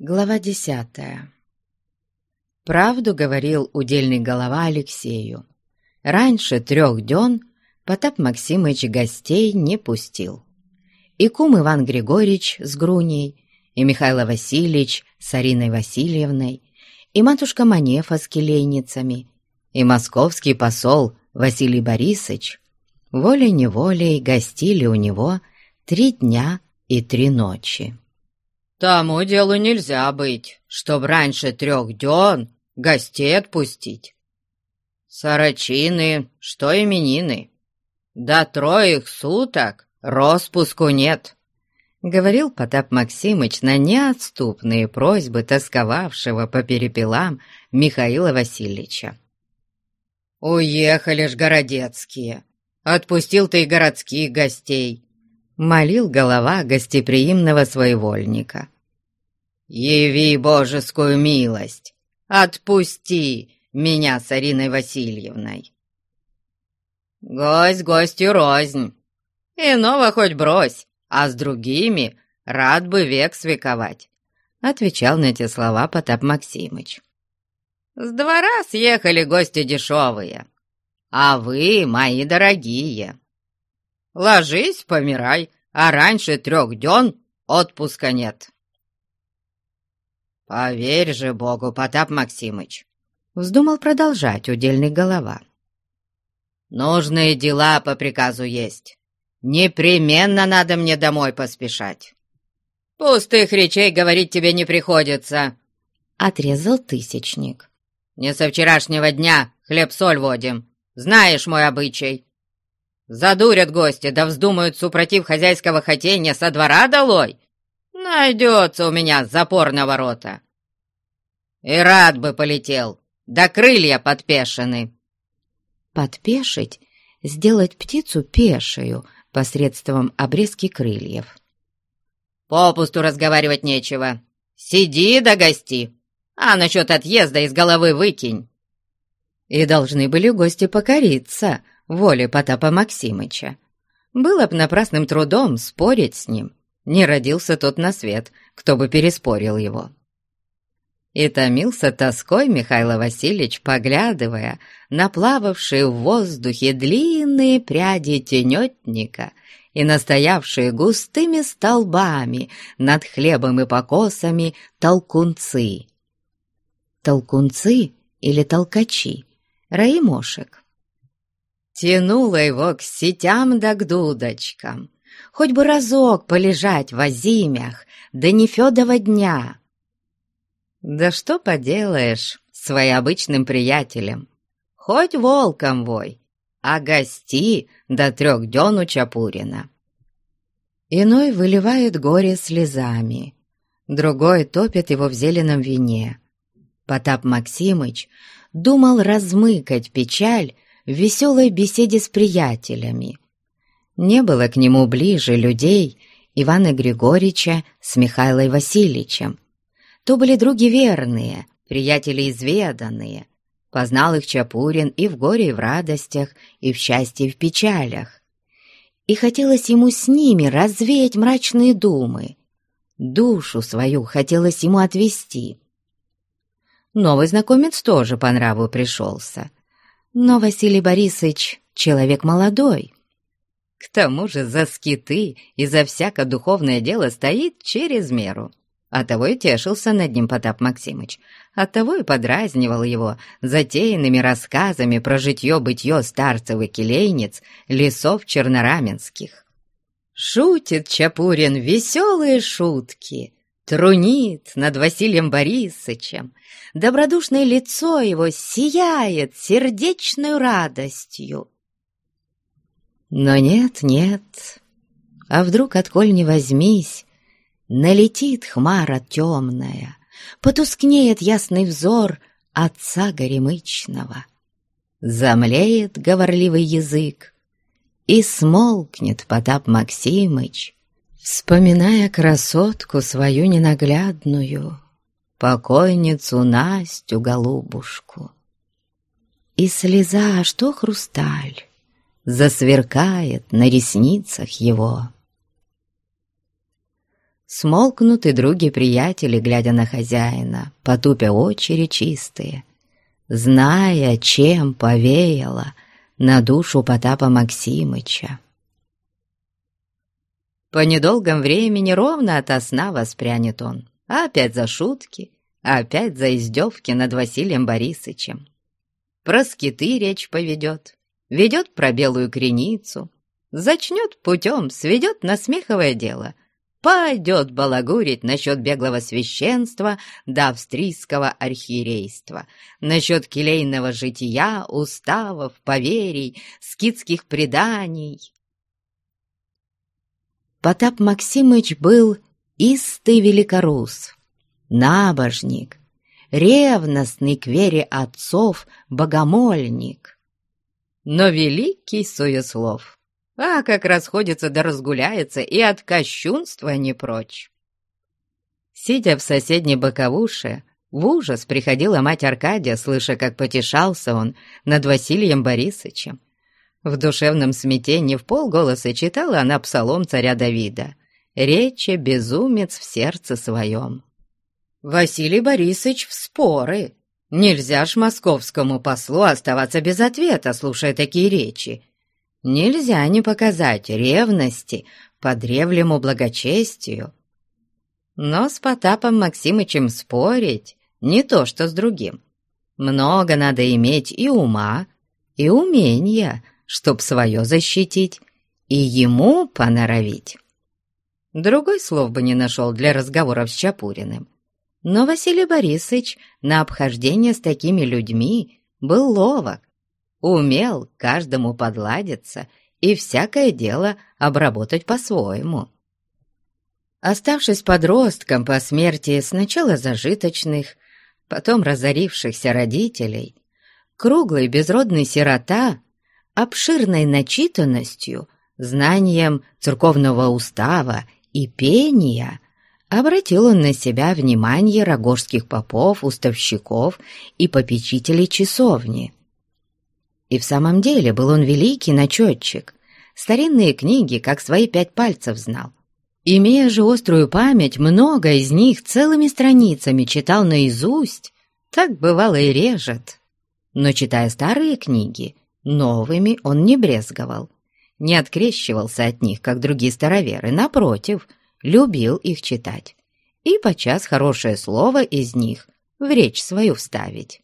Глава десятая Правду говорил удельный голова Алексею. Раньше трех дён Потап Максимыч гостей не пустил. И кум Иван Григорьевич с Груней, и Михаил Васильевич с Ариной Васильевной, и матушка Манефа с келейницами, и московский посол Василий Борисович волей-неволей гостили у него три дня и три ночи. «Тому делу нельзя быть, чтоб раньше трех дён гостей отпустить. Сорочины, что именины, до троих суток распуску нет», — говорил Потап Максимыч на неотступные просьбы тосковавшего по перепелам Михаила Васильевича. «Уехали ж городецкие, отпустил ты и городских гостей», — молил голова гостеприимного своевольника. «Яви божескую милость, отпусти меня с Ариной Васильевной». «Гость гостю рознь, иного хоть брось, а с другими рад бы век свековать», — отвечал на эти слова Потап Максимыч. «С двора съехали гости дешевые, а вы мои дорогие. Ложись, помирай, а раньше трех дён отпуска нет». «Поверь же Богу, Потап Максимыч!» Вздумал продолжать удельный голова. «Нужные дела по приказу есть. Непременно надо мне домой поспешать. Пустых речей говорить тебе не приходится!» Отрезал тысячник. «Не со вчерашнего дня хлеб-соль водим. Знаешь мой обычай. Задурят гости, да вздумают, супротив хозяйского хотения, со двора долой. Найдется у меня запор на ворота. И рад бы полетел, да крылья подпешены. Подпешить — сделать птицу пешею посредством обрезки крыльев. Попусту разговаривать нечего. Сиди да гости, а насчет отъезда из головы выкинь. И должны были гости покориться воле Потапа Максимыча. Было б напрасным трудом спорить с ним. Не родился тот на свет, кто бы переспорил его. И томился тоской Михаил Васильевич, поглядывая на плававшие в воздухе длинные пряди тенетника и настоявшие густыми столбами над хлебом и покосами толкунцы. Толкунцы или толкачи, раи Тянуло его к сетям да к дудочкам, хоть бы разок полежать в озимях, не Федова дня. Да что поделаешь с обычным приятелем, хоть волком вой, а гости до трех дён Чапурина. Иной выливает горе слезами, другой топит его в зеленом вине. Потап Максимыч думал размыкать печаль в веселой беседе с приятелями, не было к нему ближе людей Ивана Григорьевича с Михаилой Васильевичем. То были други верные, приятели изведанные. Познал их Чапурин и в горе, и в радостях, и в счастье, и в печалях. И хотелось ему с ними развеять мрачные думы. Душу свою хотелось ему отвести. Новый знакомец тоже по нраву пришелся. Но Василий Борисович — человек молодой, к тому же за скиты и за всякое духовное дело стоит через меру. Оттого и тешился над ним Потап Максимыч. Оттого и подразнивал его затеянными рассказами про житье-бытье старцев и келейниц лесов чернораменских. Шутит Чапурин веселые шутки, трунит над Василием Борисовичем. Добродушное лицо его сияет сердечной радостью. Но нет, нет, а вдруг, отколь не возьмись, Налетит хмара темная, Потускнеет ясный взор Отца горемычного. Замлеет говорливый язык, И смолкнет Потап Максимыч, Вспоминая красотку свою ненаглядную, Покойницу Настю голубушку. И слеза, что хрусталь, засверкает на ресницах его. Смолкнут и други-приятели, глядя на хозяина, потупя очери чистые, зная, чем повеяло на душу Потапа Максимыча. По недолгом времени ровно ото сна воспрянет он, опять за шутки, опять за издевки над Василием Борисычем. Про скиты речь поведет, ведет про белую креницу, зачнет путем, сведет на смеховое дело — пойдет балагурить насчет беглого священства до австрийского архиерейства, насчет келейного жития, уставов, поверий, скидских преданий. Потап Максимыч был истый великорус, набожник, ревностный к вере отцов богомольник, но великий суеслов. А как расходится да разгуляется, и от кощунства не прочь. Сидя в соседней боковуше, в ужас приходила мать Аркадия, слыша, как потешался он над Василием Борисовичем. В душевном смятении в полголоса читала она псалом царя Давида «Речи безумец в сердце своем». «Василий Борисович в споры. Нельзя ж московскому послу оставаться без ответа, слушая такие речи», Нельзя не показать ревности по древнему благочестию. Но с Потапом Максимычем спорить не то что с другим. Много надо иметь и ума, и умения, чтоб свое защитить, и ему поноровить. Другой слов бы не нашел для разговоров с Чапуриным. Но Василий Борисович на обхождение с такими людьми был ловок, умел каждому подладиться и всякое дело обработать по-своему. Оставшись подростком по смерти сначала зажиточных, потом разорившихся родителей, круглый безродный сирота, обширной начитанностью, знанием церковного устава и пения, обратил он на себя внимание рогожских попов, уставщиков и попечителей часовни – и в самом деле был он великий начетчик. Старинные книги, как свои пять пальцев, знал. Имея же острую память, много из них целыми страницами читал наизусть. Так бывало и режет. Но, читая старые книги, новыми он не брезговал. Не открещивался от них, как другие староверы. Напротив, любил их читать. И подчас хорошее слово из них в речь свою вставить.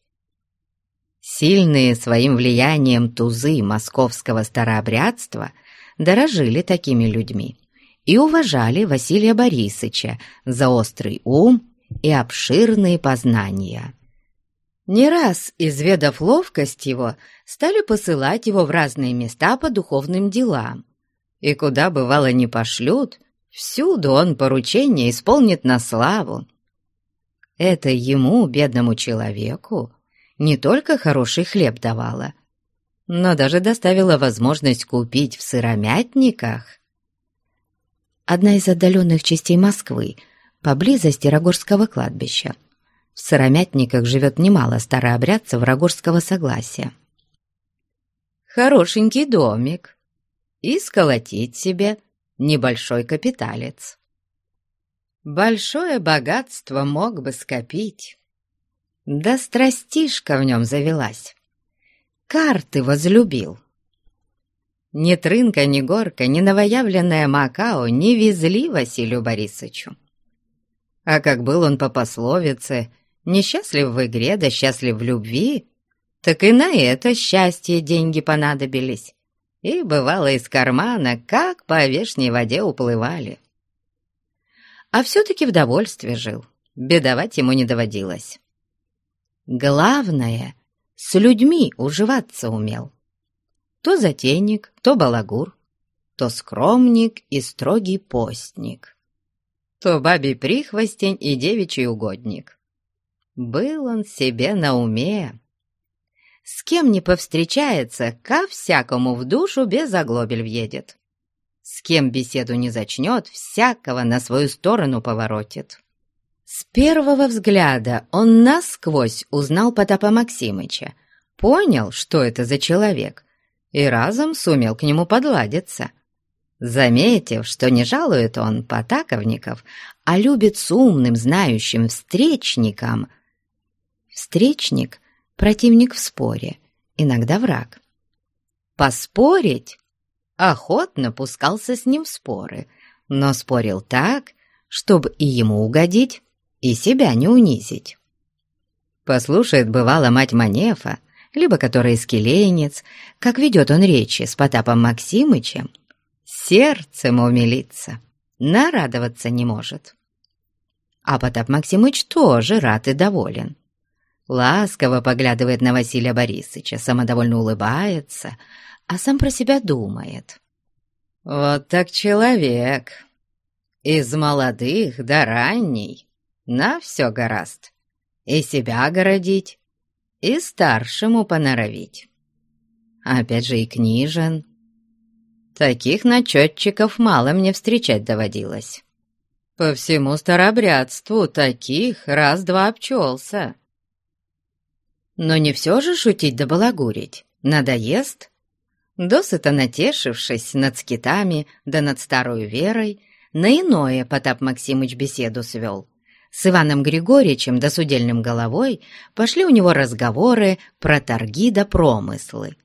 Сильные своим влиянием тузы московского старообрядства дорожили такими людьми и уважали Василия Борисовича за острый ум и обширные познания. Не раз, изведав ловкость его, стали посылать его в разные места по духовным делам. И куда, бывало, не пошлют, всюду он поручение исполнит на славу. Это ему, бедному человеку, не только хороший хлеб давала, но даже доставила возможность купить в сыромятниках. Одна из отдаленных частей Москвы, поблизости Рогорского кладбища. В сыромятниках живет немало старообрядцев Рогорского согласия. Хорошенький домик и сколотить себе небольшой капиталец. Большое богатство мог бы скопить, да страстишка в нем завелась. Карты возлюбил. Ни Трынка, ни Горка, ни новоявленная Макао не везли Василию Борисовичу. А как был он по пословице «несчастлив в игре, да счастлив в любви», так и на это счастье деньги понадобились. И бывало из кармана, как по вешней воде уплывали. А все-таки в довольстве жил, бедовать ему не доводилось. Главное, с людьми уживаться умел. То затейник, то балагур, то скромник и строгий постник, то бабий прихвостень и девичий угодник. Был он себе на уме. С кем не повстречается, ко всякому в душу без оглобель въедет. С кем беседу не зачнет, всякого на свою сторону поворотит. С первого взгляда он насквозь узнал Потапа Максимыча, понял, что это за человек, и разом сумел к нему подладиться. Заметив, что не жалует он потаковников, а любит с умным, знающим встречником. Встречник — противник в споре, иногда враг. Поспорить охотно пускался с ним в споры, но спорил так, чтобы и ему угодить, и себя не унизить. Послушает, бывало, мать Манефа, либо который скеленец, как ведет он речи с Потапом Максимычем, сердцем умилится, нарадоваться не может. А Потап Максимыч тоже рад и доволен. Ласково поглядывает на Василия Борисовича, самодовольно улыбается, а сам про себя думает. «Вот так человек! Из молодых до ранней, на все гораст, и себя огородить, и старшему поноровить. Опять же и книжен, Таких начетчиков мало мне встречать доводилось. По всему старобрядству таких раз-два обчелся. Но не все же шутить да балагурить. Надоест? Досыта натешившись над скитами да над старой верой, на иное Потап Максимыч беседу свел. С Иваном Григорьевичем да судельным головой пошли у него разговоры про торги да промыслы.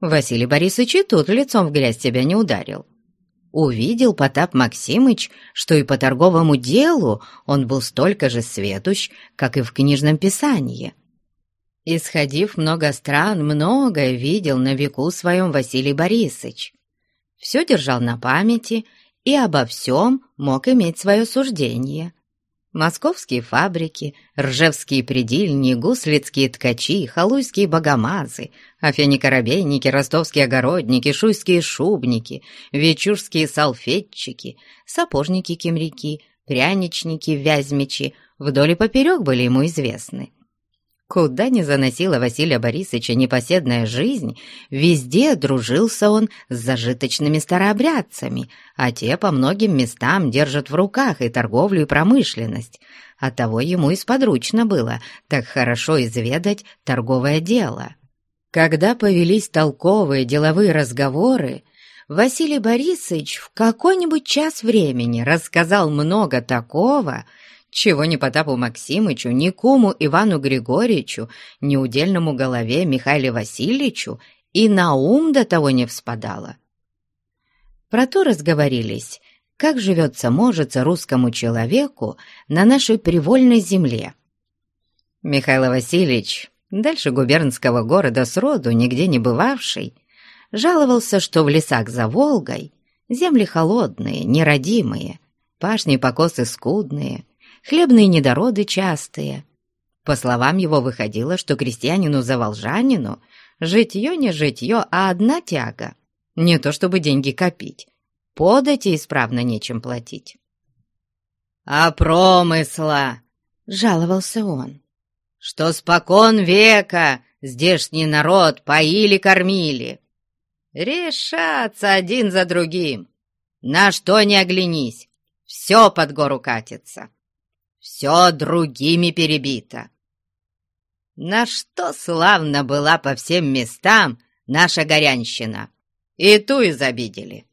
Василий Борисович и тут лицом в грязь тебя не ударил. Увидел Потап Максимыч, что и по торговому делу он был столько же светущ, как и в книжном писании. Исходив много стран, многое видел на веку своем Василий Борисович. Все держал на памяти и обо всем мог иметь свое суждение. Московские фабрики, ржевские предильни, гуслицкие ткачи, халуйские богомазы, афени-коробейники, ростовские огородники, шуйские шубники, вечурские салфетчики, сапожники-кемряки, пряничники-вязьмичи вдоль и поперек были ему известны. Куда ни заносила Василия Борисовича непоседная жизнь, везде дружился он с зажиточными старообрядцами, а те по многим местам держат в руках и торговлю, и промышленность. Оттого ему и сподручно было так хорошо изведать торговое дело. Когда повелись толковые деловые разговоры, Василий Борисович в какой-нибудь час времени рассказал много такого, чего ни Потапу Максимычу, ни куму Ивану Григорьевичу, ни удельному голове Михаилу Васильевичу и на ум до того не вспадало. Про то разговорились, как живется-можется русскому человеку на нашей привольной земле. Михаил Васильевич, дальше губернского города сроду, нигде не бывавший, жаловался, что в лесах за Волгой земли холодные, нерадимые, пашни покосы скудные, хлебные недороды частые. По словам его, выходило, что крестьянину-заволжанину житье не житье, а одна тяга. Не то чтобы деньги копить, подать и исправно нечем платить. «А промысла!» — жаловался он. «Что спокон века здешний народ поили-кормили. Решаться один за другим. На что не оглянись, все под гору катится все другими перебито. На что славно была по всем местам наша горянщина, и ту изобидели.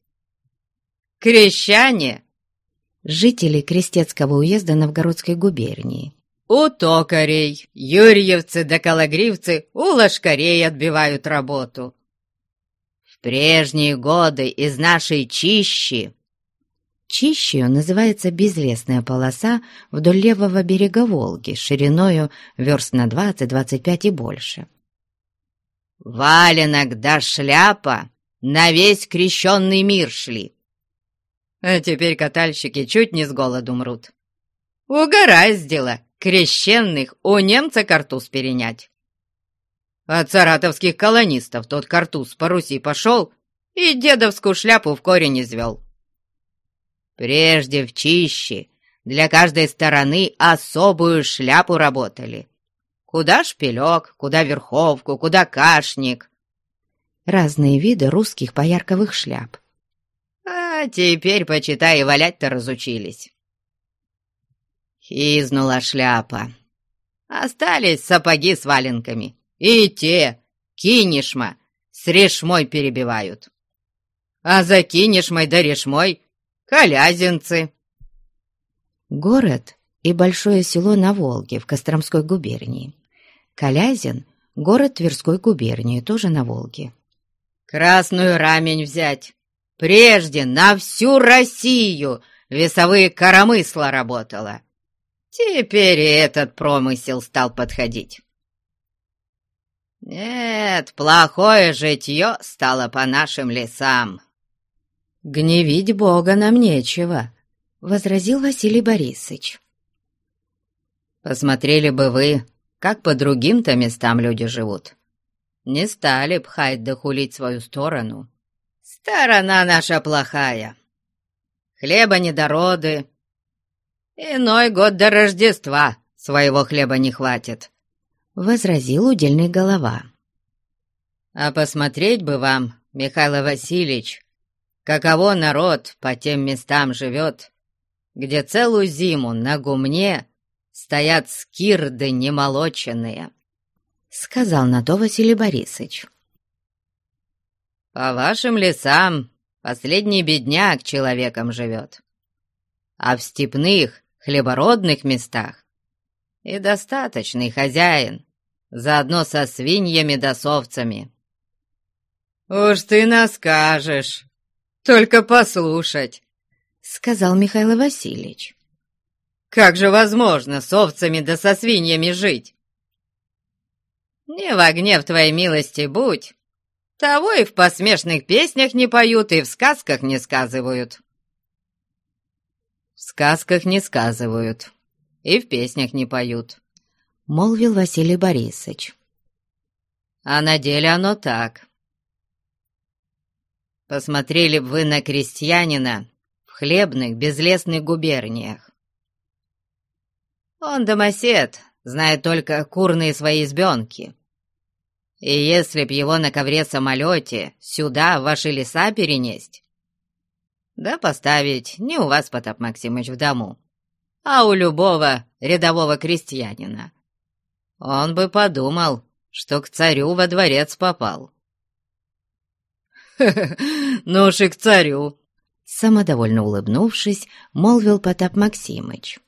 Крещане — жители Крестецкого уезда Новгородской губернии. У токарей, юрьевцы да калагривцы у лошкарей отбивают работу. В прежние годы из нашей чищи Чищею называется безлесная полоса вдоль левого берега Волги шириною верст на 20-25 и больше. «Валенок да шляпа на весь крещенный мир шли!» А теперь катальщики чуть не с голоду мрут. Угораздило крещенных у немца картуз перенять. От саратовских колонистов тот картуз по Руси пошел и дедовскую шляпу в корень извел. Прежде в чище для каждой стороны особую шляпу работали. Куда шпилек, куда верховку, куда кашник. Разные виды русских поярковых шляп. А теперь, почитай, и валять-то разучились. Изнула шляпа. Остались сапоги с валенками. И те, кинешма, с решмой перебивают. а закинешь мой да мой, колязинцы. Город и большое село на Волге в Костромской губернии. Колязин — город Тверской губернии, тоже на Волге. Красную рамень взять. Прежде на всю Россию весовые коромысла работала. Теперь и этот промысел стал подходить. Нет, плохое житье стало по нашим лесам. «Гневить Бога нам нечего», — возразил Василий Борисович. «Посмотрели бы вы, как по другим-то местам люди живут. Не стали пхать да хулить свою сторону. Сторона наша плохая. Хлеба недороды. Иной год до Рождества своего хлеба не хватит», — возразил удельный голова. «А посмотреть бы вам, Михаил Васильевич, каково народ по тем местам живет, где целую зиму на гумне стоят скирды немолоченные», — сказал на то Василий Борисович. «По вашим лесам последний бедняк человеком живет, а в степных, хлебородных местах и достаточный хозяин, заодно со свиньями да совцами». «Уж ты нас скажешь!» Только послушать!» — сказал Михаил Васильевич. «Как же возможно с овцами да со свиньями жить?» «Не во гнев твоей милости будь, того и в посмешных песнях не поют, и в сказках не сказывают». «В сказках не сказывают, и в песнях не поют», — молвил Василий Борисович. «А на деле оно так. Посмотрели бы вы на крестьянина в хлебных, безлесных губерниях. Он домосед, знает только курные свои избенки. И если б его на ковре-самолете сюда, в ваши леса перенесть, да поставить не у вас, Потап Максимыч, в дому, а у любого рядового крестьянина, он бы подумал, что к царю во дворец попал. Ну уж и к царю!» Самодовольно улыбнувшись, молвил Потап Максимыч.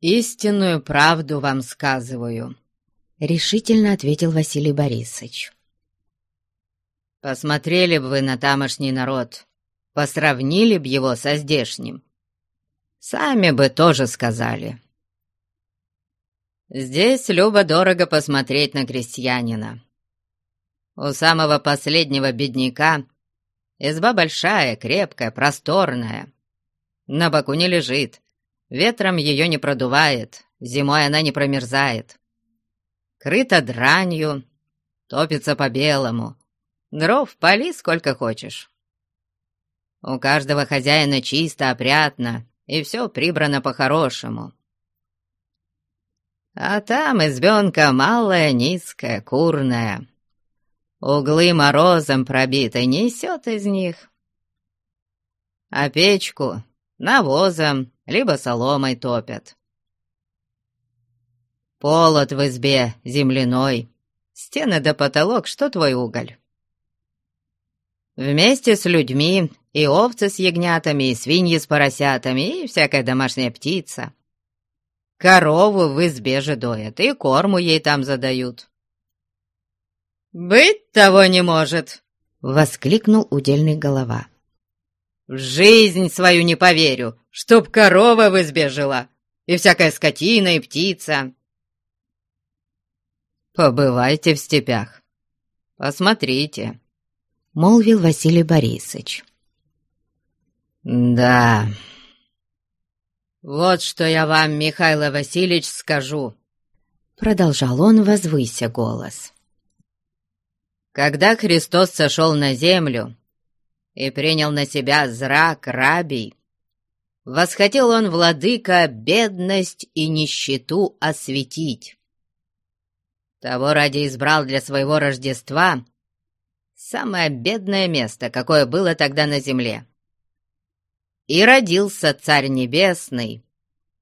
«Истинную правду вам сказываю», — решительно ответил Василий Борисович. «Посмотрели бы вы на тамошний народ, посравнили б его со здешним. Сами бы тоже сказали. Здесь любо-дорого посмотреть на крестьянина. У самого последнего бедняка изба большая, крепкая, просторная. На боку не лежит, ветром ее не продувает, зимой она не промерзает. Крыта дранью, топится по-белому, дров пали сколько хочешь. У каждого хозяина чисто, опрятно, и все прибрано по-хорошему. А там избенка малая, низкая, курная, Углы морозом пробиты, несет из них. А печку навозом либо соломой топят. Полот в избе земляной, стены до потолок, что твой уголь. Вместе с людьми и овцы с ягнятами, и свиньи с поросятами, и всякая домашняя птица. Корову в избе же доят, и корму ей там задают. «Быть того не может!» — воскликнул удельный голова. «В жизнь свою не поверю, чтоб корова в избе жила, и всякая скотина и птица!» «Побывайте в степях, посмотрите», — молвил Василий Борисович. «Да, вот что я вам, Михаил Васильевич, скажу», — продолжал он, возвыся голос. Когда Христос сошел на землю и принял на себя зрак рабий, восхотел он, владыка, бедность и нищету осветить. Того ради избрал для своего Рождества самое бедное место, какое было тогда на земле. И родился Царь Небесный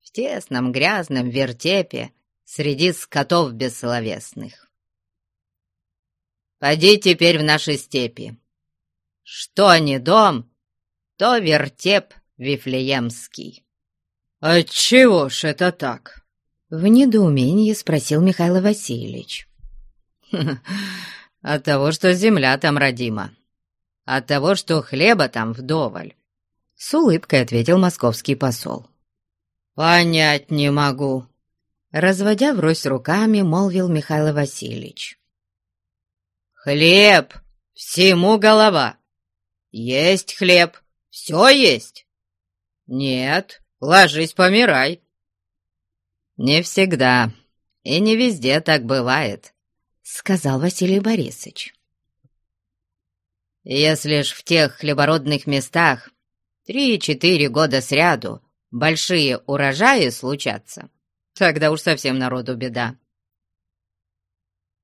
в тесном грязном вертепе среди скотов бессловесных. Поди теперь в наши степи. Что не дом, то вертеп Вифлеемский». «Отчего ж это так?» В недоумении спросил Михаил Васильевич. «От того, что земля там родима. От того, что хлеба там вдоволь», — с улыбкой ответил московский посол. «Понять не могу», — разводя врозь руками, молвил Михаил Васильевич. «Хлеб! Всему голова! Есть хлеб! Все есть! Нет, ложись, помирай!» «Не всегда и не везде так бывает», — сказал Василий Борисович. «Если ж в тех хлебородных местах три-четыре года сряду большие урожаи случатся, тогда уж совсем народу беда».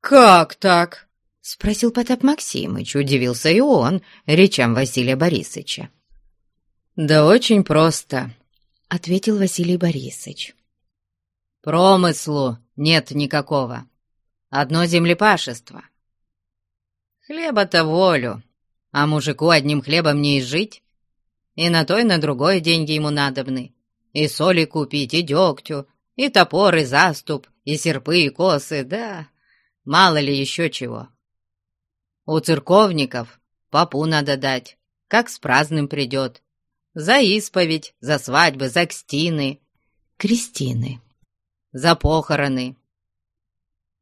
«Как так?» — спросил Потап Максимыч, удивился и он речам Василия Борисовича. «Да очень просто», — ответил Василий Борисович. «Промыслу нет никакого. Одно землепашество. Хлеба-то волю, а мужику одним хлебом не изжить. И на то, и на другое деньги ему надобны. И соли купить, и дегтю, и топор, и заступ, и серпы, и косы, да мало ли еще чего». У церковников попу надо дать, как с праздным придет. За исповедь, за свадьбы, за кстины. Крестины. За похороны.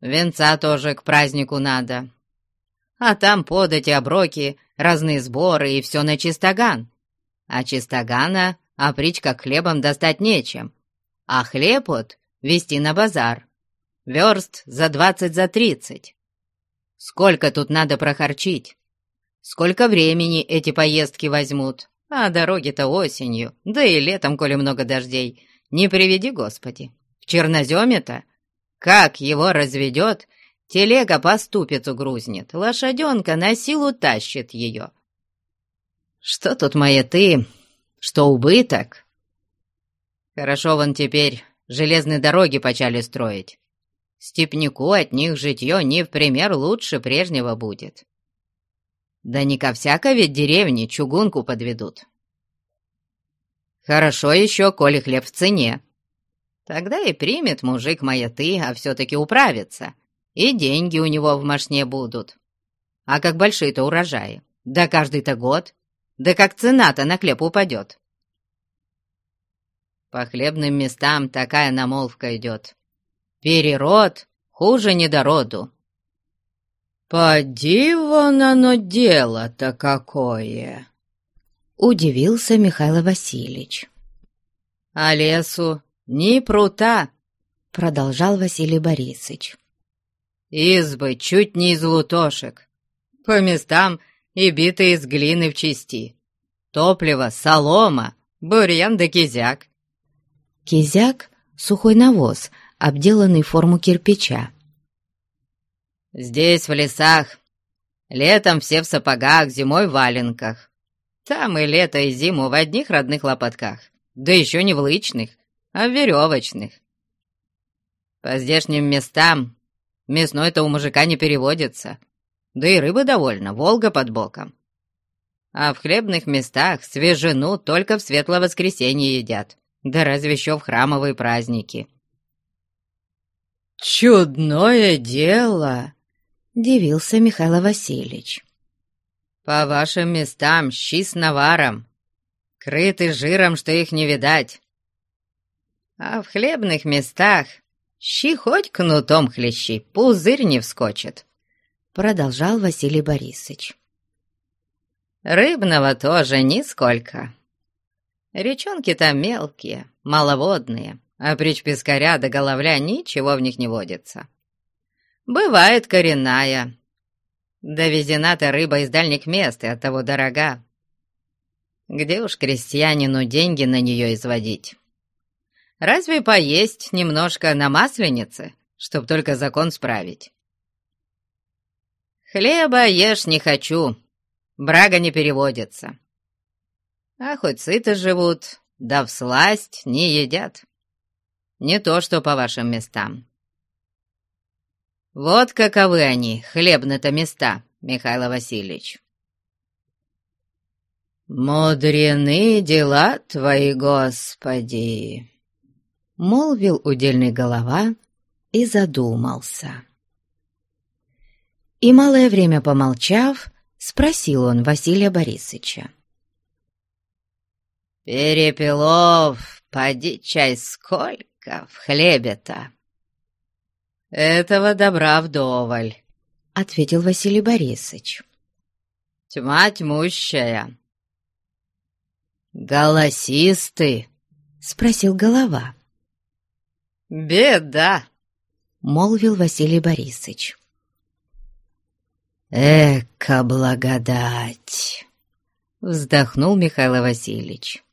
Венца тоже к празднику надо. А там подать и оброки, разные сборы и все на чистоган. А чистогана опричь как хлебом достать нечем. А хлеб вот везти на базар. Верст за двадцать, за тридцать. Сколько тут надо прохорчить? Сколько времени эти поездки возьмут? А дороги-то осенью, да и летом, коли много дождей. Не приведи, Господи. В черноземе-то, как его разведет, телега по ступицу грузнет, лошаденка на силу тащит ее. Что тут моя ты, что убыток? Хорошо вон теперь железные дороги почали строить. Степнику от них житье не в пример лучше прежнего будет. Да не ко всякой ведь деревне чугунку подведут. Хорошо еще, коли хлеб в цене. Тогда и примет мужик моя ты, а все-таки управится, и деньги у него в машне будут. А как большие-то урожаи, да каждый-то год, да как цена-то на хлеб упадет. По хлебным местам такая намолвка идет. Перерод хуже недороду. «Поди вон оно дело-то какое!» Удивился Михаил Васильевич. «А лесу ни прута!» Продолжал Василий Борисович. «Избы чуть не из лутошек, по местам и битые из глины в части. Топливо, солома, бурьян да кизяк». Кизяк — сухой навоз — обделанный форму кирпича. «Здесь, в лесах, летом все в сапогах, зимой в валенках. Там и лето, и зиму в одних родных лопатках, да еще не в лычных, а в веревочных. По здешним местам мясной-то у мужика не переводится, да и рыбы довольно, Волга под боком. А в хлебных местах свежину только в светлое воскресенье едят, да разве еще в храмовые праздники. «Чудное дело!» — дивился Михаил Васильевич. «По вашим местам щи с наваром, крыты жиром, что их не видать. А в хлебных местах щи хоть кнутом хлещи, пузырь не вскочит», — продолжал Василий Борисович. «Рыбного тоже нисколько. Речонки там мелкие, маловодные» а прич пескаря до головля ничего в них не водится. Бывает коренная. Довезена-то рыба из дальних мест и оттого дорога. Где уж крестьянину деньги на нее изводить? Разве поесть немножко на масленице, чтоб только закон справить? Хлеба ешь не хочу, брага не переводится. А хоть сыто живут, да всласть не едят. Не то, что по вашим местам. Вот каковы они, хлебные-то места, Михаил Васильевич. «Мудрены дела твои, Господи!» — молвил удельный голова и задумался. И малое время помолчав, спросил он Василия Борисовича. «Перепелов, поди чай сколько в хлебе-то!» «Этого добра вдоволь», — ответил Василий Борисович. «Тьма тьмущая». «Голосистый?» — спросил голова. «Беда!» — молвил Василий Борисович. «Эка благодать!» — вздохнул Михаил Васильевич.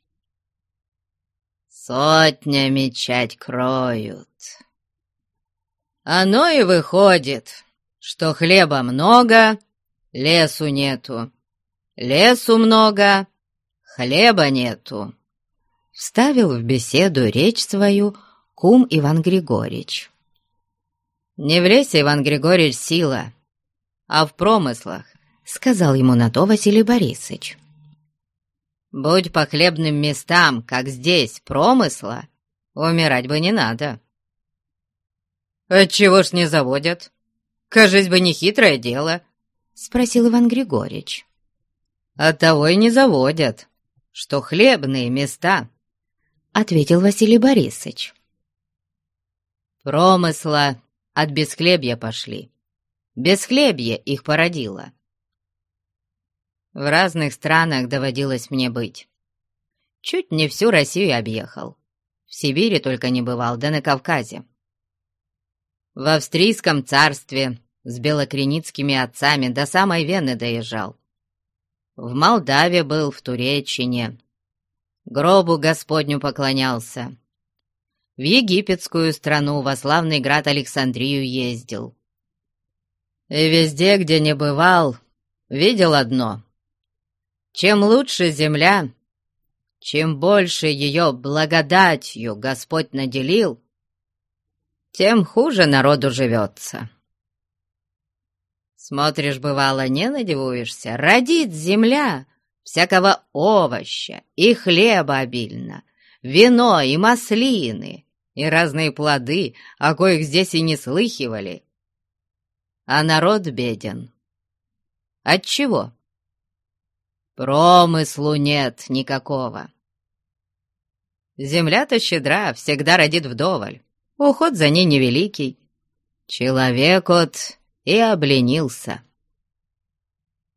«Сотня мечать кроют. Оно и выходит, что хлеба много, лесу нету, лесу много, хлеба нету». Вставил в беседу речь свою кум Иван Григорьевич. «Не в лесе, Иван Григорьевич, сила, а в промыслах», — сказал ему на то Василий Борисович. «Будь по хлебным местам, как здесь, промысла, умирать бы не надо». «Отчего ж не заводят? Кажись бы, не хитрое дело», — спросил Иван Григорьевич. «Оттого и не заводят, что хлебные места», — ответил Василий Борисович. «Промысла от бесхлебья пошли. Бесхлебье их породило. В разных странах доводилось мне быть. Чуть не всю Россию объехал. В Сибири только не бывал, да на Кавказе. В австрийском царстве с белокреницкими отцами до самой Вены доезжал. В Молдаве был, в Туреччине. Гробу Господню поклонялся. В египетскую страну, во славный град Александрию ездил. И везде, где не бывал, видел одно. Чем лучше земля, чем больше ее благодатью Господь наделил, тем хуже народу живется. Смотришь, бывало, не надевуешься, родит земля всякого овоща и хлеба обильно, вино и маслины, и разные плоды, о коих здесь и не слыхивали, а народ беден. Отчего? Промыслу нет никакого. Земля-то щедра, всегда родит вдоволь. Уход за ней невеликий. Человек от и обленился.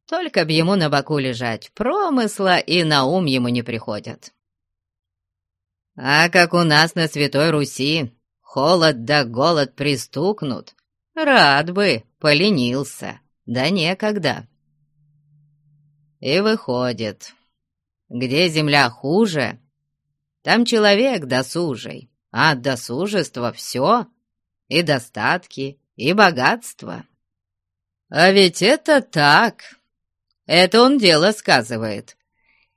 Только б ему на боку лежать, промысла и на ум ему не приходят. А как у нас на Святой Руси холод да голод пристукнут, рад бы, Поленился, да некогда. И выходит, где земля хуже, там человек досужий, а от досужества все, и достатки, и богатство. А ведь это так, это он дело сказывает.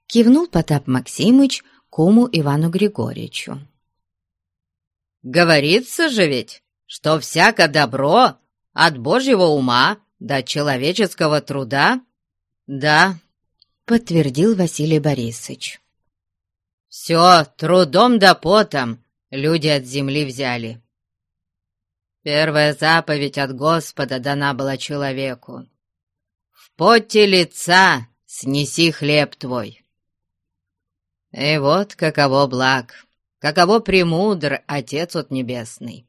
Кивнул Потап Максимыч куму Ивану Григорьевичу. Говорится же ведь, что всяко добро от Божьего ума до человеческого труда? Да, подтвердил Василий Борисович. Все трудом да потом люди от земли взяли. Первая заповедь от Господа дана была человеку. В поте лица снеси хлеб твой. И вот каково благ, каково премудр Отец от Небесный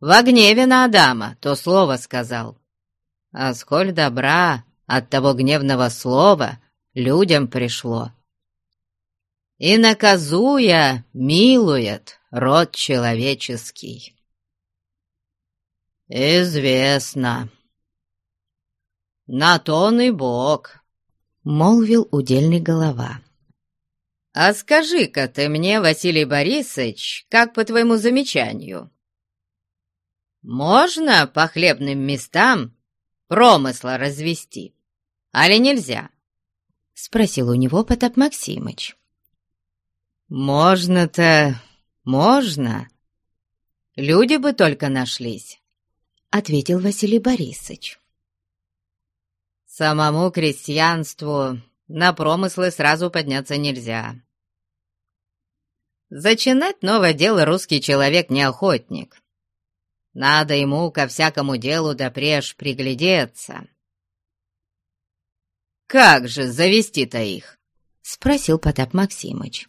во гневе на Адама то слово сказал. А сколь добра от того гневного слова людям пришло. И наказуя милует род человеческий. Известно. На то и Бог, — молвил удельный голова. «А скажи-ка ты мне, Василий Борисович, как по твоему замечанию, можно по хлебным местам промысла развести, али нельзя?» — спросил у него Потап Максимыч. «Можно-то, можно. Люди бы только нашлись», — ответил Василий Борисович. «Самому крестьянству на промыслы сразу подняться нельзя. Зачинать новое дело русский человек не охотник. Надо ему ко всякому делу допреж приглядеться. «Как же завести-то их?» — спросил Потап Максимыч.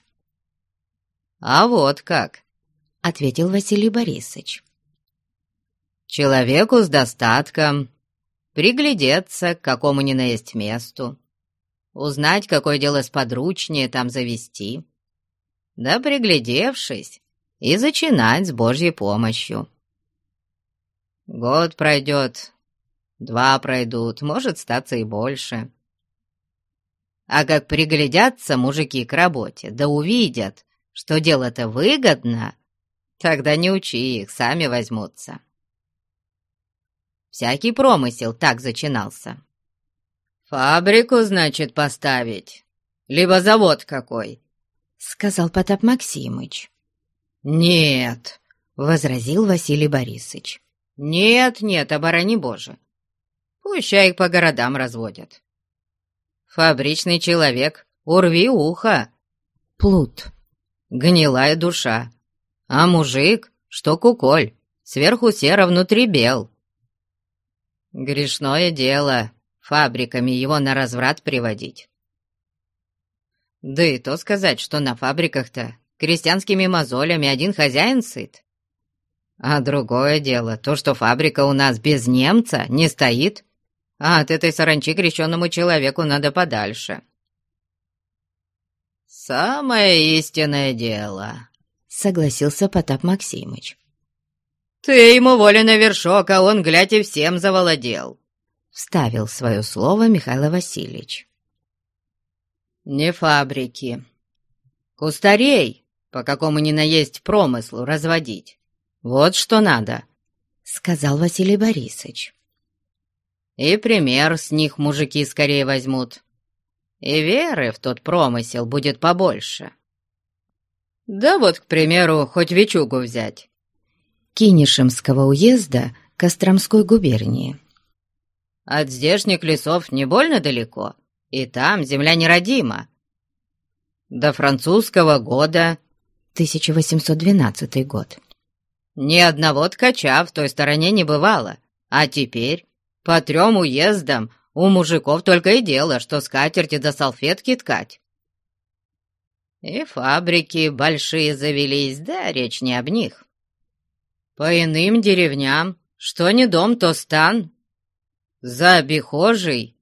«А вот как», — ответил Василий Борисович. «Человеку с достатком приглядеться к какому ни на есть месту, узнать, какое дело сподручнее там завести, да, приглядевшись, и зачинать с Божьей помощью. Год пройдет, два пройдут, может статься и больше. А как приглядятся мужики к работе, да увидят, что дело-то выгодно, тогда не учи их, сами возьмутся. Всякий промысел так зачинался. «Фабрику, значит, поставить? Либо завод какой?» — сказал Потап Максимыч. «Нет», — возразил Василий Борисович. «Нет, нет, оборони Боже. Пущай их по городам разводят. Фабричный человек, урви ухо. Плут, гнилая душа. А мужик, что куколь, сверху серо, внутри бел. Грешное дело фабриками его на разврат приводить. Да и то сказать, что на фабриках-то крестьянскими мозолями один хозяин сыт. А другое дело, то, что фабрика у нас без немца не стоит, а от этой саранчи крещенному человеку надо подальше. «Самое истинное дело», — согласился Потап Максимыч. «Ты ему воля на вершок, а он, глядь, и всем завладел», — вставил свое слово Михаил Васильевич. «Не фабрики. Кустарей, по какому ни наесть промыслу, разводить. Вот что надо», — сказал Василий Борисович. «И пример с них мужики скорее возьмут. И веры в тот промысел будет побольше. Да вот, к примеру, хоть Вечугу взять». Кинешемского уезда Костромской губернии. «От здешних лесов не больно далеко?» и там земля неродима. До французского года, 1812 год, ни одного ткача в той стороне не бывало, а теперь по трем уездам у мужиков только и дело, что скатерти до салфетки ткать. И фабрики большие завелись, да речь не об них. По иным деревням, что не дом, то стан. За обихожий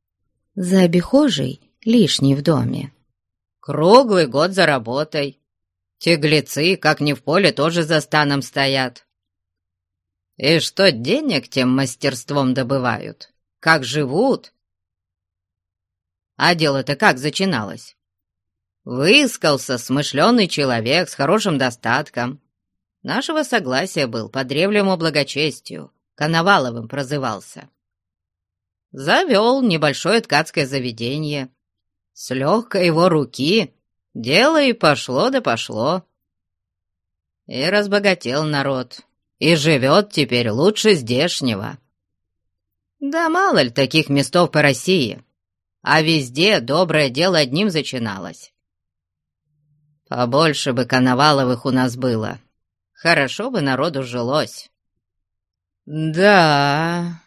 за обихожий лишний в доме. Круглый год за работой. Теглецы, как ни в поле, тоже за станом стоят. И что денег тем мастерством добывают? Как живут? А дело-то как зачиналось? Выискался смышленый человек с хорошим достатком. Нашего согласия был по древнему благочестию, Коноваловым прозывался завел небольшое ткацкое заведение. С легкой его руки дело и пошло да пошло. И разбогател народ, и живет теперь лучше здешнего. Да мало ли таких местов по России, а везде доброе дело одним зачиналось. Побольше бы Коноваловых у нас было, хорошо бы народу жилось. «Да,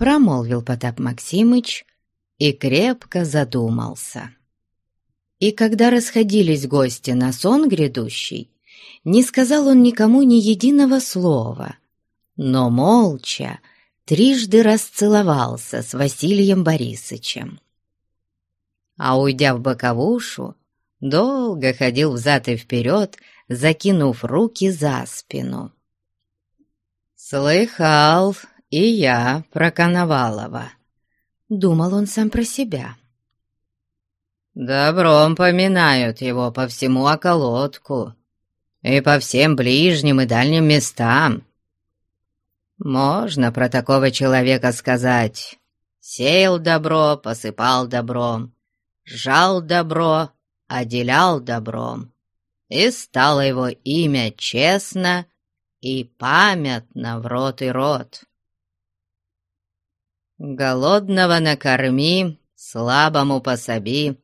промолвил Потап Максимыч и крепко задумался. И когда расходились гости на сон грядущий, не сказал он никому ни единого слова, но молча трижды расцеловался с Василием Борисычем. А уйдя в боковушу, долго ходил взад и вперед, закинув руки за спину. «Слыхал, «И я про Коновалова», — думал он сам про себя. «Добром поминают его по всему околотку и по всем ближним и дальним местам. Можно про такого человека сказать. Сеял добро, посыпал добром, жал добро, отделял добром, и стало его имя честно и памятно в рот и рот. Голодного накорми, слабому пособи,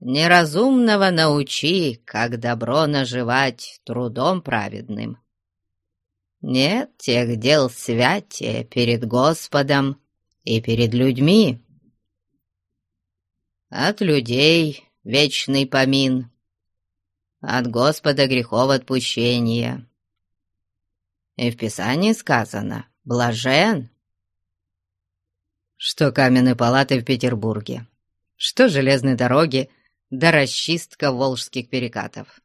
неразумного научи, как добро наживать трудом праведным. Нет тех дел святия перед Господом и перед людьми. От людей вечный помин, от Господа грехов отпущения. И в Писании сказано «блажен», что каменные палаты в Петербурге, что железные дороги да расчистка волжских перекатов.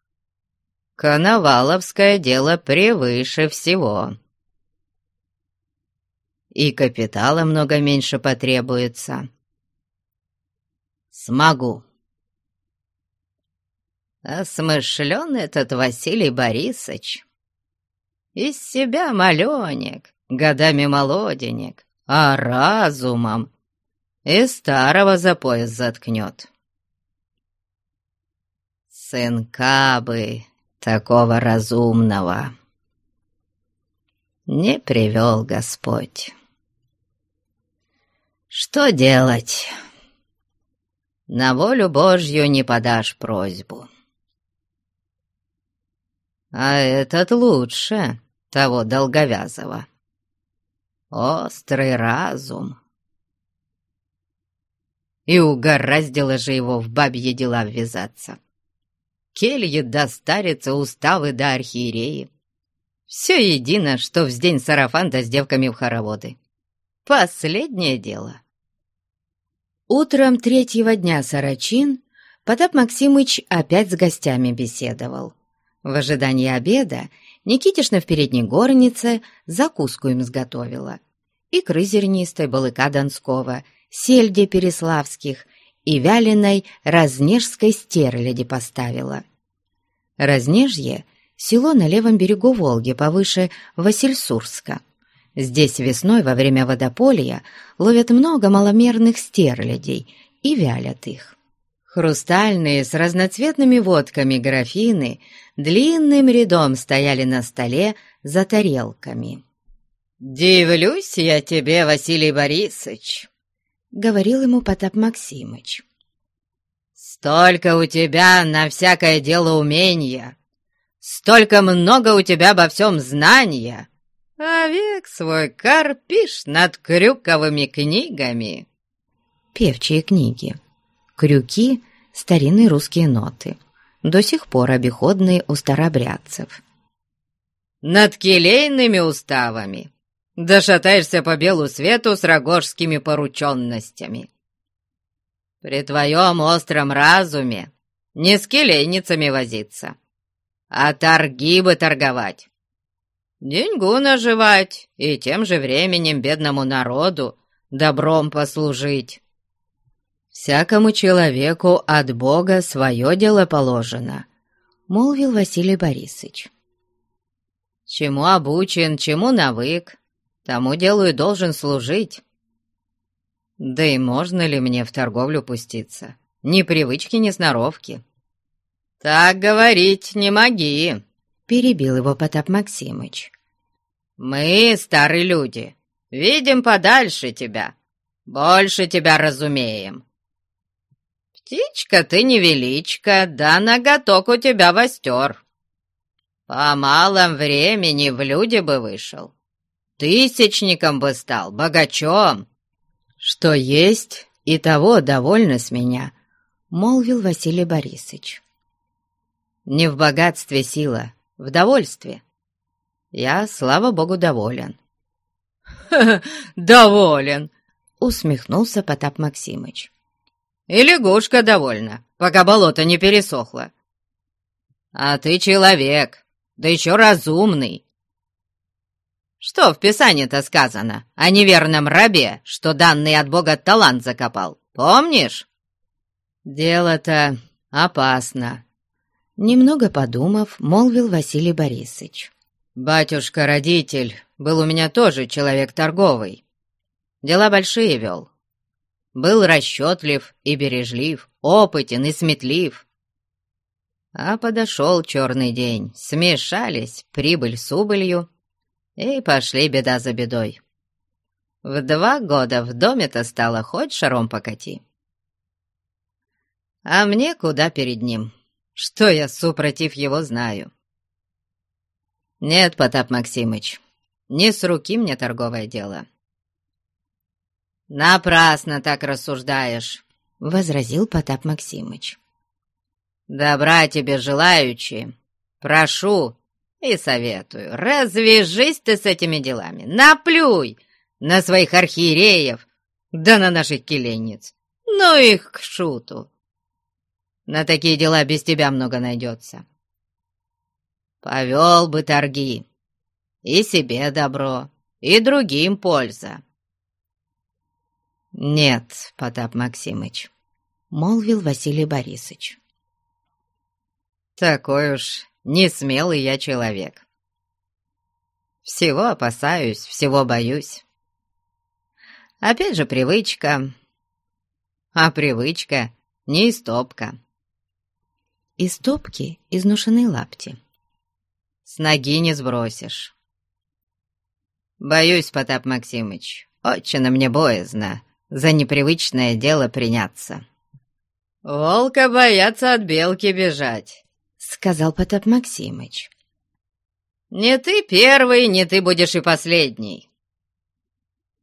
Коноваловское дело превыше всего. И капитала много меньше потребуется. Смогу. А смышлен этот Василий Борисович. Из себя маленек, годами молоденек, а разумом и старого за пояс заткнет. Сынка бы такого разумного не привел Господь. Что делать? На волю Божью не подашь просьбу. А этот лучше того долговязого. Острый разум. И угораздило же его в бабье дела ввязаться. Кельи до старицы, уставы до архиереи. Все едино, что в день сарафан да с девками в хороводы. Последнее дело. Утром третьего дня Сарачин Потап Максимыч опять с гостями беседовал. В ожидании обеда Никитишна в передней горнице закуску им сготовила. Икры зернистой балыка Донского, сельди переславских и вяленой разнежской стерляди поставила. Разнежье — село на левом берегу Волги, повыше Васильсурска. Здесь весной во время водополья ловят много маломерных стерлядей и вялят их. Хрустальные с разноцветными водками графины длинным рядом стояли на столе за тарелками. «Дивлюсь я тебе, Василий Борисович», — говорил ему Потап Максимыч. «Столько у тебя на всякое дело умения, столько много у тебя обо всем знания, а век свой карпишь над крюковыми книгами». Певчие книги крюки — старинные русские ноты, до сих пор обиходные у старобрядцев. «Над келейными уставами да шатаешься по белу свету с рогожскими порученностями. При твоем остром разуме не с келейницами возиться, а торги бы торговать, деньгу наживать и тем же временем бедному народу добром послужить. «Всякому человеку от Бога свое дело положено», — молвил Василий Борисович. «Чему обучен, чему навык, тому делу и должен служить. Да и можно ли мне в торговлю пуститься? Ни привычки, ни сноровки». «Так говорить не моги», — перебил его Потап Максимыч. «Мы, старые люди, видим подальше тебя, больше тебя разумеем. «Птичка ты невеличка, да ноготок у тебя востер. По малом времени в люди бы вышел, тысячником бы стал, богачом». «Что есть, и того довольно с меня», — молвил Василий Борисович. «Не в богатстве сила, в довольстве. Я, слава богу, доволен». «Ха -ха, доволен!» — усмехнулся Потап Максимыч. И лягушка довольна, пока болото не пересохло. А ты человек, да еще разумный. Что в Писании-то сказано о неверном рабе, что данный от Бога талант закопал? Помнишь? Дело-то опасно. Немного подумав, молвил Василий Борисович. Батюшка-родитель был у меня тоже человек торговый. Дела большие вел был расчетлив и бережлив, опытен и сметлив. А подошел черный день, смешались прибыль с убылью, и пошли беда за бедой. В два года в доме-то стало хоть шаром покати. А мне куда перед ним? Что я, супротив его, знаю? Нет, Потап Максимыч, не с руки мне торговое дело. Напрасно так рассуждаешь, — возразил Потап Максимыч. Добра тебе желаючи, прошу и советую, развяжись ты с этими делами, наплюй на своих архиереев, да на наших келенниц. Ну их к шуту. На такие дела без тебя много найдется. Повел бы торги. И себе добро, и другим польза. «Нет, Потап Максимыч», — молвил Василий Борисович. «Такой уж не смелый я человек. Всего опасаюсь, всего боюсь. Опять же привычка. А привычка не истопка. Из топки изношенной лапти. С ноги не сбросишь. Боюсь, Потап Максимыч, очень мне боязно за непривычное дело приняться. «Волка боятся от белки бежать», — сказал Потап Максимыч. «Не ты первый, не ты будешь и последний.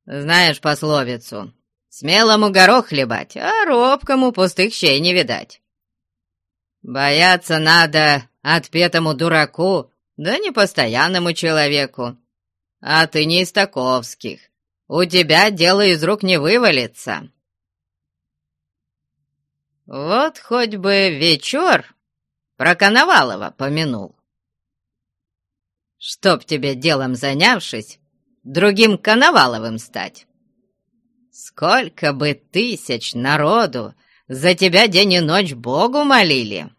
Знаешь пословицу, смелому горох хлебать, а робкому пустых щей не видать. Бояться надо отпетому дураку, да непостоянному человеку. А ты не из таковских. У тебя дело из рук не вывалится. Вот хоть бы вечер про Коновалова помянул. Чтоб тебе делом занявшись, другим Коноваловым стать. Сколько бы тысяч народу за тебя день и ночь Богу молили.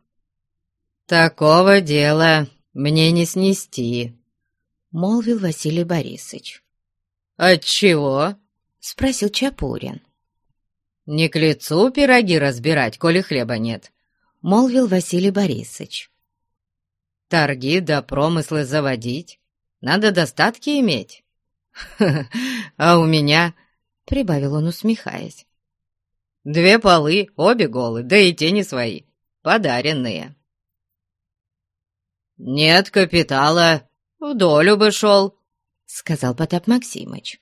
Такого дела мне не снести, — молвил Василий Борисович. «Отчего?» — спросил Чапурин. «Не к лицу пироги разбирать, коли хлеба нет», — молвил Василий Борисович. «Торги да промыслы заводить, надо достатки иметь. а у меня...» — прибавил он, усмехаясь. «Две полы, обе голы, да и те не свои, подаренные». «Нет капитала, в долю бы шел», — сказал Потап Максимыч.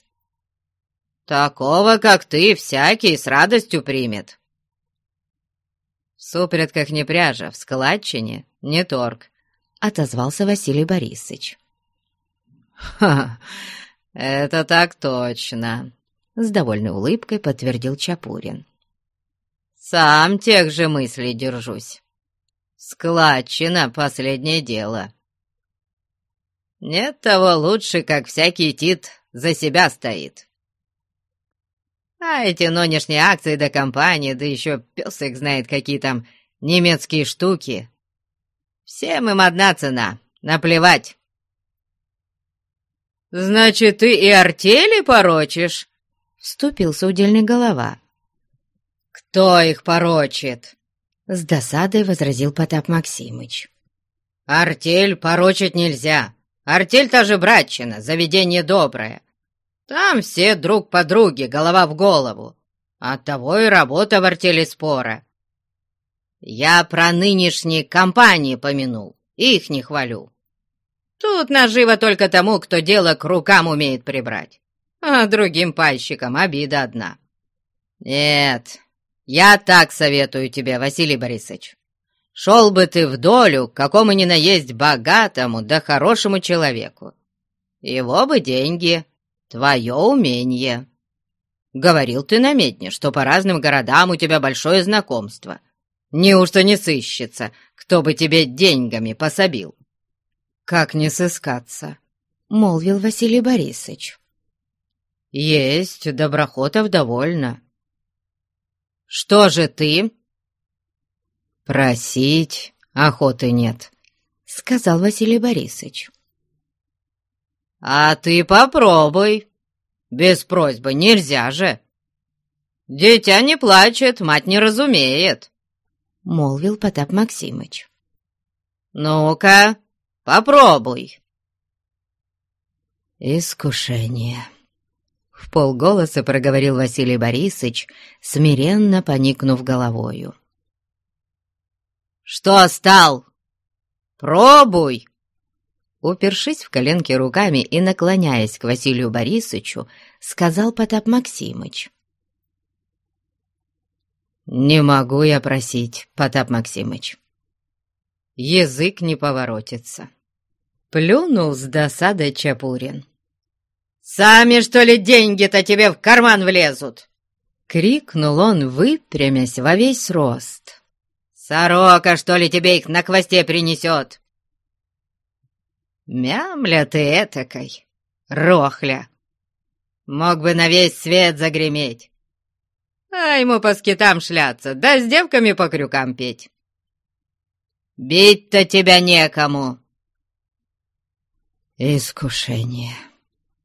«Такого, как ты, всякий с радостью примет». «В супрятках не пряжа, в складчине не торг», — отозвался Василий Борисович. «Ха, это так точно», — с довольной улыбкой подтвердил Чапурин. «Сам тех же мыслей держусь. Складчина — последнее дело». Нет того лучше, как всякий тит за себя стоит. А эти нынешние акции до компании, да еще пес их знает, какие там немецкие штуки. Всем им одна цена, наплевать. «Значит, ты и артели порочишь?» — вступился удельный голова. «Кто их порочит?» — с досадой возразил Потап Максимыч. «Артель порочить нельзя. Артель та же братчина, заведение доброе. Там все друг по друге, голова в голову. Оттого и работа в артели спора. Я про нынешние компании помянул, их не хвалю. Тут наживо только тому, кто дело к рукам умеет прибрать. А другим пайщикам обида одна. Нет, я так советую тебе, Василий Борисович. Шел бы ты в долю какому ни наесть богатому да хорошему человеку. Его бы деньги, твое умение. Говорил ты на медне, что по разным городам у тебя большое знакомство. Неужто не сыщется, кто бы тебе деньгами пособил? Как не сыскаться? — молвил Василий Борисович. «Есть, доброхотов довольно. Что же ты?» «Просить охоты нет», — сказал Василий Борисович. «А ты попробуй. Без просьбы нельзя же. Дитя не плачет, мать не разумеет», — молвил Потап Максимыч. «Ну-ка, попробуй». «Искушение», — В полголоса проговорил Василий Борисович, смиренно поникнув головою. «Что стал? Пробуй!» Упершись в коленки руками и наклоняясь к Василию Борисовичу, сказал Потап Максимыч. «Не могу я просить, Потап Максимыч. Язык не поворотится». Плюнул с досадой Чапурин. «Сами, что ли, деньги-то тебе в карман влезут?» Крикнул он, выпрямясь во весь рост. «Сорока, что ли, тебе их на хвосте принесет?» «Мямля ты этакой, рохля! Мог бы на весь свет загреметь, а ему по скитам шляться, да с девками по крюкам петь. Бить-то тебя некому!» «Искушение!»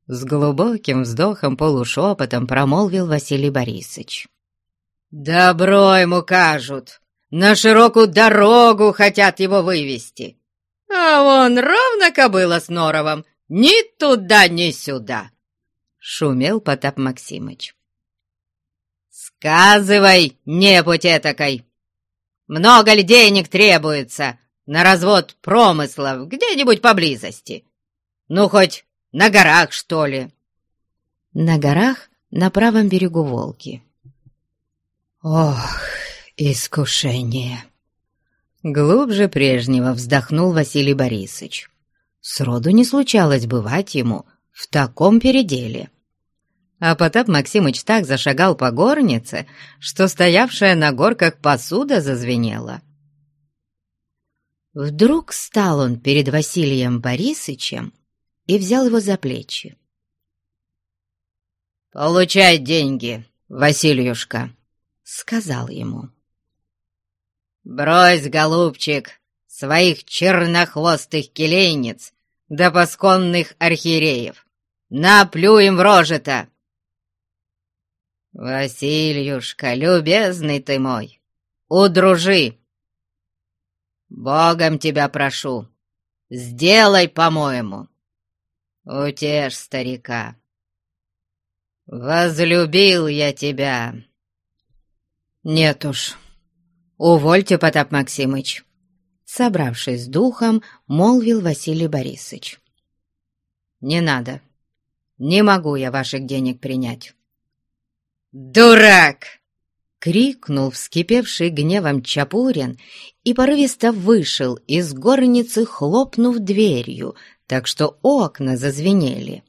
С глубоким вздохом полушепотом промолвил Василий Борисович. «Добро ему кажут! На широкую дорогу хотят его вывести! А он ровно кобыла с норовом, ни туда, ни сюда!» Шумел Потап Максимыч. «Сказывай, непуть этакой! Много ли денег требуется на развод промыслов где-нибудь поблизости? Ну, хоть на горах, что ли?» «На горах на правом берегу Волки». «Ох, искушение!» Глубже прежнего вздохнул Василий Борисович. Сроду не случалось бывать ему в таком переделе. А Потап Максимыч так зашагал по горнице, что стоявшая на горках посуда зазвенела. Вдруг стал он перед Василием Борисычем и взял его за плечи. «Получай деньги, Васильюшка», — сказал ему. «Брось, голубчик, своих чернохвостых келейниц да пасконных архиереев. Наплю им в рожи-то!» «Васильюшка, любезный ты мой, удружи! Богом тебя прошу, сделай, по-моему!» Утешь старика. Возлюбил я тебя. Нет уж. Увольте, Потап Максимыч. Собравшись с духом, молвил Василий Борисович. Не надо. Не могу я ваших денег принять. «Дурак!» — крикнул вскипевший гневом Чапурин и порывисто вышел из горницы, хлопнув дверью, так что окна зазвенели.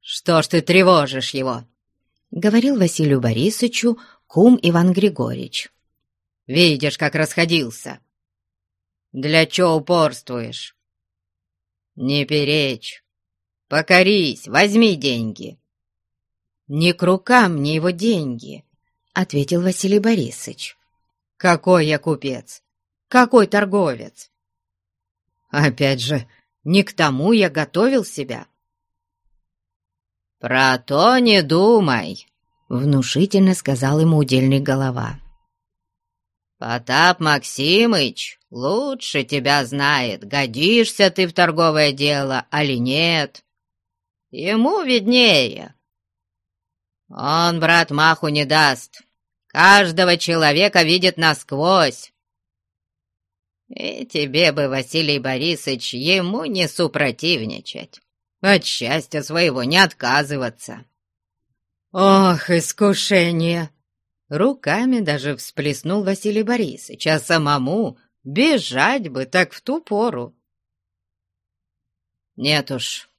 «Что ж ты тревожишь его?» — говорил Василию Борисовичу кум Иван Григорьевич. «Видишь, как расходился. Для чего упорствуешь? Не перечь. Покорись, возьми деньги». «Не к рукам мне его деньги», — ответил Василий Борисович. «Какой я купец? Какой торговец?» «Опять же, не к тому я готовил себя». «Про то не думай», — внушительно сказал ему удельный голова. «Потап Максимыч лучше тебя знает, годишься ты в торговое дело, али нет. Ему виднее. Он, брат, маху не даст, каждого человека видит насквозь. И тебе бы, Василий Борисович, ему не супротивничать, от счастья своего не отказываться. Ох, искушение! Руками даже всплеснул Василий Борисович, а самому бежать бы так в ту пору. Нет уж,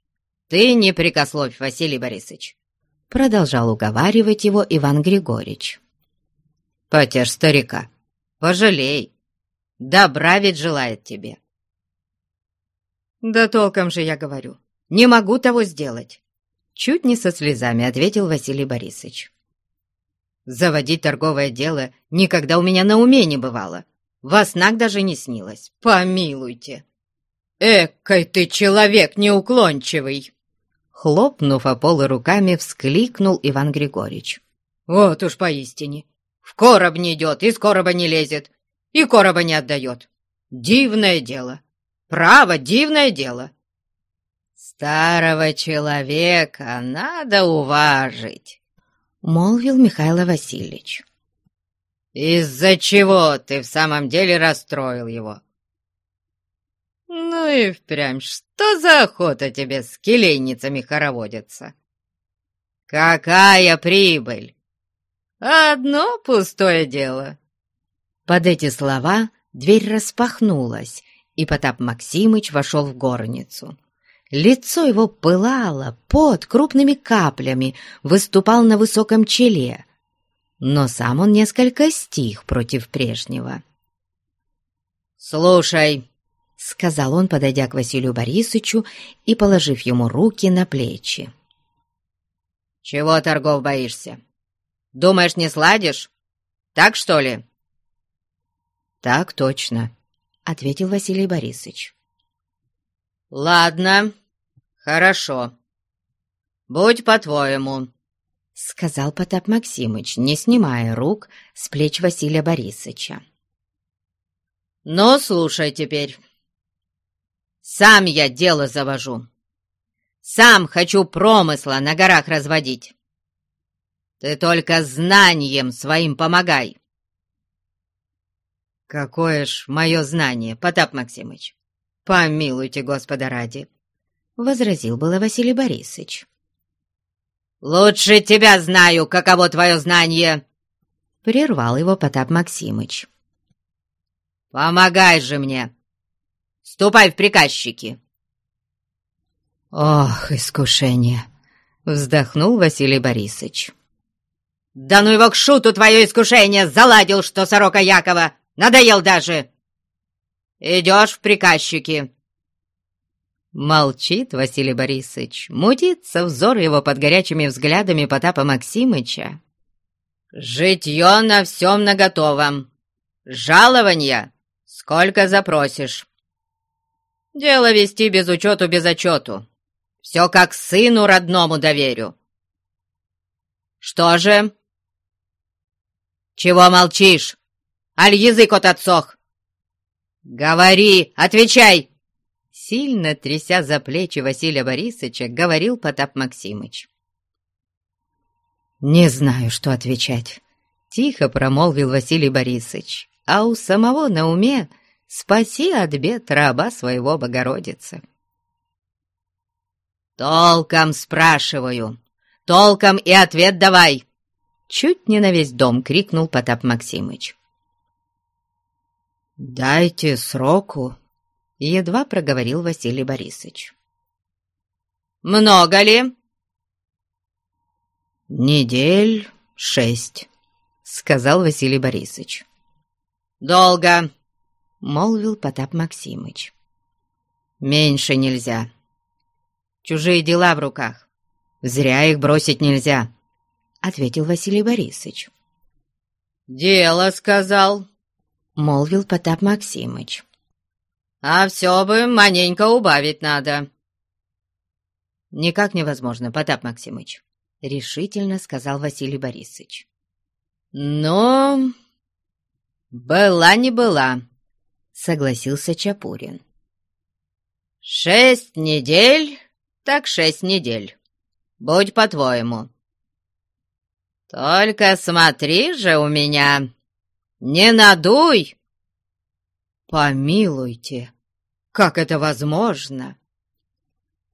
ты не прикословь, Василий Борисович, продолжал уговаривать его Иван Григорьевич. Потешь старика, пожалей, Добра ведь желает тебе. Да толком же я говорю. Не могу того сделать. Чуть не со слезами ответил Василий Борисович. Заводить торговое дело никогда у меня на уме не бывало. Вас наг даже не снилось. Помилуйте. Экой ты человек неуклончивый! Хлопнув о полы руками, вскликнул Иван Григорьевич. Вот уж поистине. В короб не идет, из короба не лезет и короба не отдает. Дивное дело. Право, дивное дело. «Старого человека надо уважить», — молвил Михаил Васильевич. «Из-за чего ты в самом деле расстроил его?» «Ну и впрямь, что за охота тебе с келейницами хороводиться?» «Какая прибыль! Одно пустое дело!» Под эти слова дверь распахнулась, и Потап Максимыч вошел в горницу. Лицо его пылало, под крупными каплями выступал на высоком челе, но сам он несколько стих против прежнего. «Слушай», — сказал он, подойдя к Василию Борисовичу и положив ему руки на плечи. «Чего торгов боишься? Думаешь, не сладишь? Так что ли?» «Так точно», — ответил Василий Борисович. «Ладно, хорошо. Будь по-твоему», — сказал Потап Максимыч, не снимая рук с плеч Василия Борисовича. «Ну, слушай теперь. Сам я дело завожу. Сам хочу промысла на горах разводить. Ты только знанием своим помогай. «Какое ж мое знание, Потап Максимыч! Помилуйте, Господа ради!» — возразил было Василий Борисович. «Лучше тебя знаю, каково твое знание!» — прервал его Потап Максимыч. «Помогай же мне! Ступай в приказчики!» «Ох, искушение!» — вздохнул Василий Борисович. «Да ну его к шуту твое искушение! Заладил, что сорока Якова! Надоел даже! Идешь в приказчики!» Молчит Василий Борисович, мутится взор его под горячими взглядами Потапа Максимыча. «Житье на всем наготово. Жалования сколько запросишь. Дело вести без учету, без отчету. Все как сыну родному доверю. Что же? Чего молчишь? аль язык от отсох!» «Говори, отвечай!» Сильно тряся за плечи Василия Борисовича, говорил Потап Максимыч. «Не знаю, что отвечать», — тихо промолвил Василий Борисович, а у самого на уме «Спаси от бед раба своего Богородицы». «Толком спрашиваю, толком и ответ давай!» Чуть не на весь дом крикнул Потап Максимыч. «Дайте сроку», — едва проговорил Василий Борисович. «Много ли?» «Недель шесть», — сказал Василий Борисович. «Долго», — молвил Потап Максимыч. «Меньше нельзя. Чужие дела в руках. Зря их бросить нельзя», — ответил Василий Борисович. «Дело сказал», — молвил Потап Максимыч. «А все бы маленько убавить надо». «Никак невозможно, Потап Максимыч», — решительно сказал Василий Борисович. «Ну, была не была», — согласился Чапурин. «Шесть недель, так шесть недель. Будь по-твоему. Только смотри же у меня, «Не надуй!» «Помилуйте! Как это возможно?»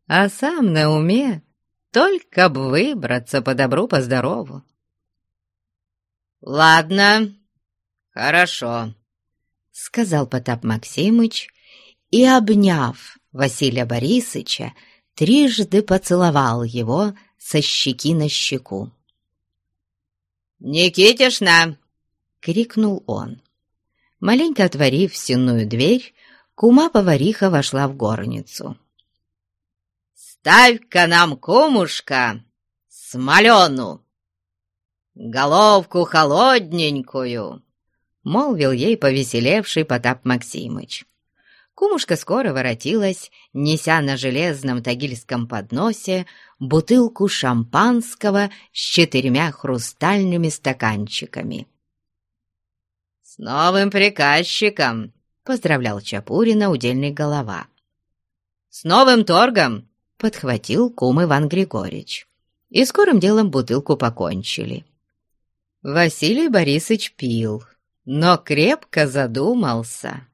А сам на уме только б выбраться по добру, по здорову. «Ладно, хорошо», — сказал Потап Максимыч и, обняв Василия Борисыча, трижды поцеловал его со щеки на щеку. «Никитишна, — крикнул он. Маленько отворив стенную дверь, кума-повариха вошла в горницу. «Ставь-ка нам, кумушка, смолену, головку холодненькую!» — молвил ей повеселевший Потап Максимыч. Кумушка скоро воротилась, неся на железном тагильском подносе бутылку шампанского с четырьмя хрустальными стаканчиками. «С новым приказчиком!» — поздравлял Чапурина удельный голова. «С новым торгом! — подхватил кум Иван Григорьевич. И скорым делом бутылку покончили. Василий Борисович пил, но крепко задумался.